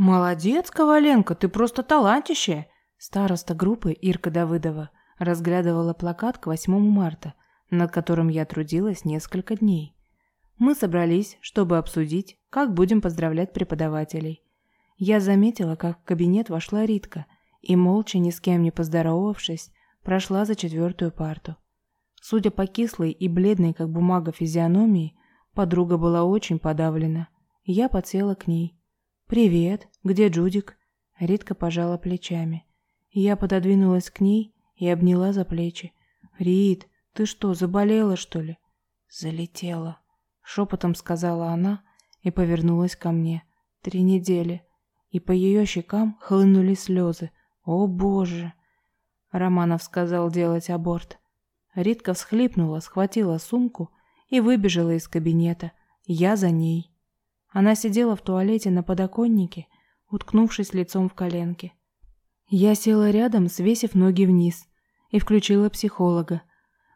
Молодец, Коваленко, ты просто талантище. Староста группы Ирка Давыдова разглядывала плакат к 8 марта, над которым я трудилась несколько дней. Мы собрались, чтобы обсудить, как будем поздравлять преподавателей. Я заметила, как в кабинет вошла Ритка и, молча, ни с кем не поздоровавшись, прошла за четвертую парту. Судя по кислой и бледной, как бумага, физиономии, подруга была очень подавлена. Я подсела к ней. «Привет, где Джудик?» Ритка пожала плечами. Я пододвинулась к ней и обняла за плечи. «Рит, ты что, заболела, что ли?» «Залетела», — шепотом сказала она и повернулась ко мне. «Три недели». И по ее щекам хлынули слезы. «О, Боже!» Романов сказал делать аборт. Ритка всхлипнула, схватила сумку и выбежала из кабинета. Я за ней. Она сидела в туалете на подоконнике, уткнувшись лицом в коленки. Я села рядом, свесив ноги вниз, и включила психолога.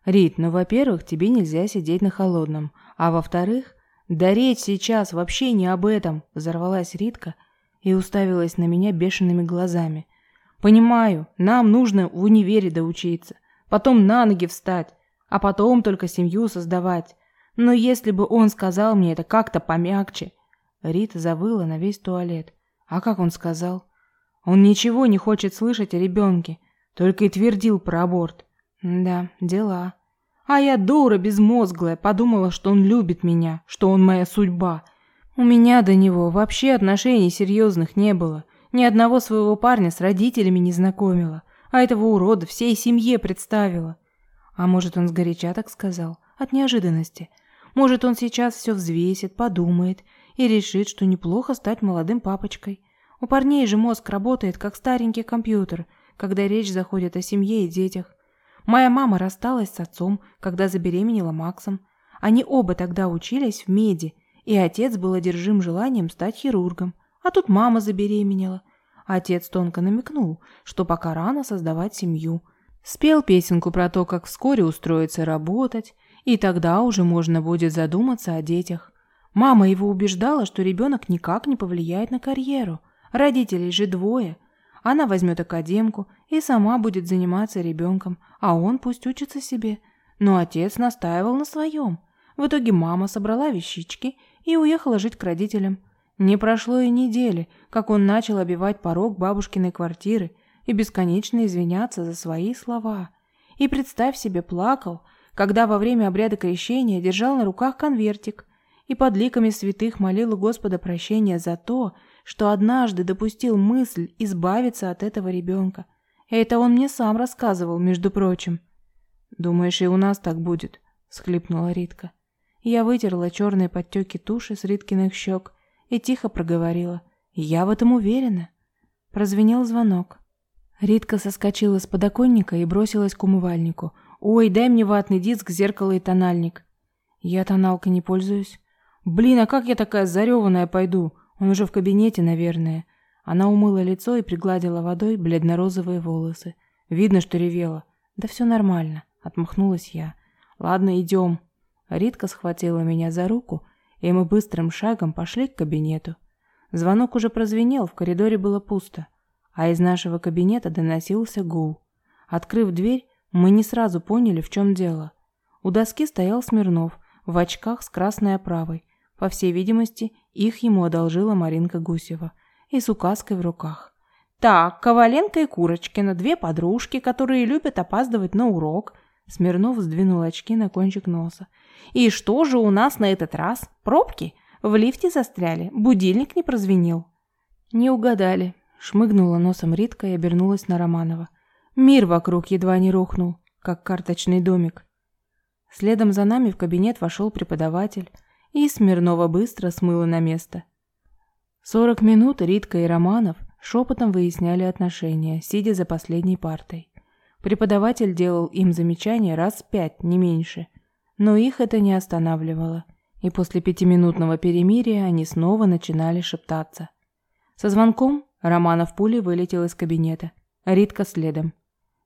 «Рит, ну, во-первых, тебе нельзя сидеть на холодном, а во-вторых, да речь сейчас вообще не об этом», — взорвалась Ритка и уставилась на меня бешеными глазами. «Понимаю, нам нужно в универе доучиться, потом на ноги встать, а потом только семью создавать. Но если бы он сказал мне это как-то помягче...» Рита завыла на весь туалет. «А как он сказал?» Он ничего не хочет слышать о ребенке, только и твердил про аборт. Да, дела. А я дура безмозглая, подумала, что он любит меня, что он моя судьба. У меня до него вообще отношений серьезных не было. Ни одного своего парня с родителями не знакомила, а этого урода всей семье представила. А может, он сгоряча так сказал, от неожиданности. Может, он сейчас все взвесит, подумает и решит, что неплохо стать молодым папочкой. У парней же мозг работает, как старенький компьютер, когда речь заходит о семье и детях. Моя мама рассталась с отцом, когда забеременела Максом. Они оба тогда учились в меди, и отец был одержим желанием стать хирургом. А тут мама забеременела. Отец тонко намекнул, что пока рано создавать семью. Спел песенку про то, как вскоре устроиться работать, и тогда уже можно будет задуматься о детях. Мама его убеждала, что ребенок никак не повлияет на карьеру – Родителей же двое. Она возьмет академку и сама будет заниматься ребенком, а он пусть учится себе. Но отец настаивал на своем. В итоге мама собрала вещички и уехала жить к родителям. Не прошло и недели, как он начал обивать порог бабушкиной квартиры и бесконечно извиняться за свои слова. И представь себе, плакал, когда во время обряда крещения держал на руках конвертик и под ликами святых молил у Господа прощения за то, что однажды допустил мысль избавиться от этого ребенка. Это он мне сам рассказывал, между прочим. «Думаешь, и у нас так будет?» – схлипнула Ритка. Я вытерла черные подтеки туши с Риткиных щек и тихо проговорила. «Я в этом уверена». Прозвенел звонок. Ритка соскочила с подоконника и бросилась к умывальнику. «Ой, дай мне ватный диск, зеркало и тональник». «Я тоналкой не пользуюсь». «Блин, а как я такая зареванная пойду? Он уже в кабинете, наверное. Она умыла лицо и пригладила водой бледно-розовые волосы. Видно, что ревела. Да все нормально, отмахнулась я. Ладно, идем. Ритка схватила меня за руку, и мы быстрым шагом пошли к кабинету. Звонок уже прозвенел, в коридоре было пусто, а из нашего кабинета доносился гул. Открыв дверь, мы не сразу поняли, в чем дело. У доски стоял Смирнов в очках с красной оправой. По всей видимости, их ему одолжила Маринка Гусева и с указкой в руках. «Так, Коваленко и Курочкина, две подружки, которые любят опаздывать на урок». Смирнов сдвинул очки на кончик носа. «И что же у нас на этот раз? Пробки? В лифте застряли, будильник не прозвенел». «Не угадали», — шмыгнула носом Ритка и обернулась на Романова. Мир вокруг едва не рухнул, как карточный домик. Следом за нами в кабинет вошел преподаватель, и Смирнова быстро смыла на место. Сорок минут Ритка и Романов шепотом выясняли отношения, сидя за последней партой. Преподаватель делал им замечания раз пять, не меньше, но их это не останавливало, и после пятиминутного перемирия они снова начинали шептаться. Со звонком Романов пулей вылетел из кабинета, Ритка следом.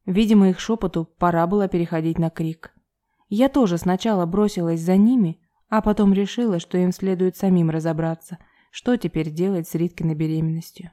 Видимо, их шепоту пора было переходить на крик. Я тоже сначала бросилась за ними, а потом решила, что им следует самим разобраться, что теперь делать с Риткиной беременностью.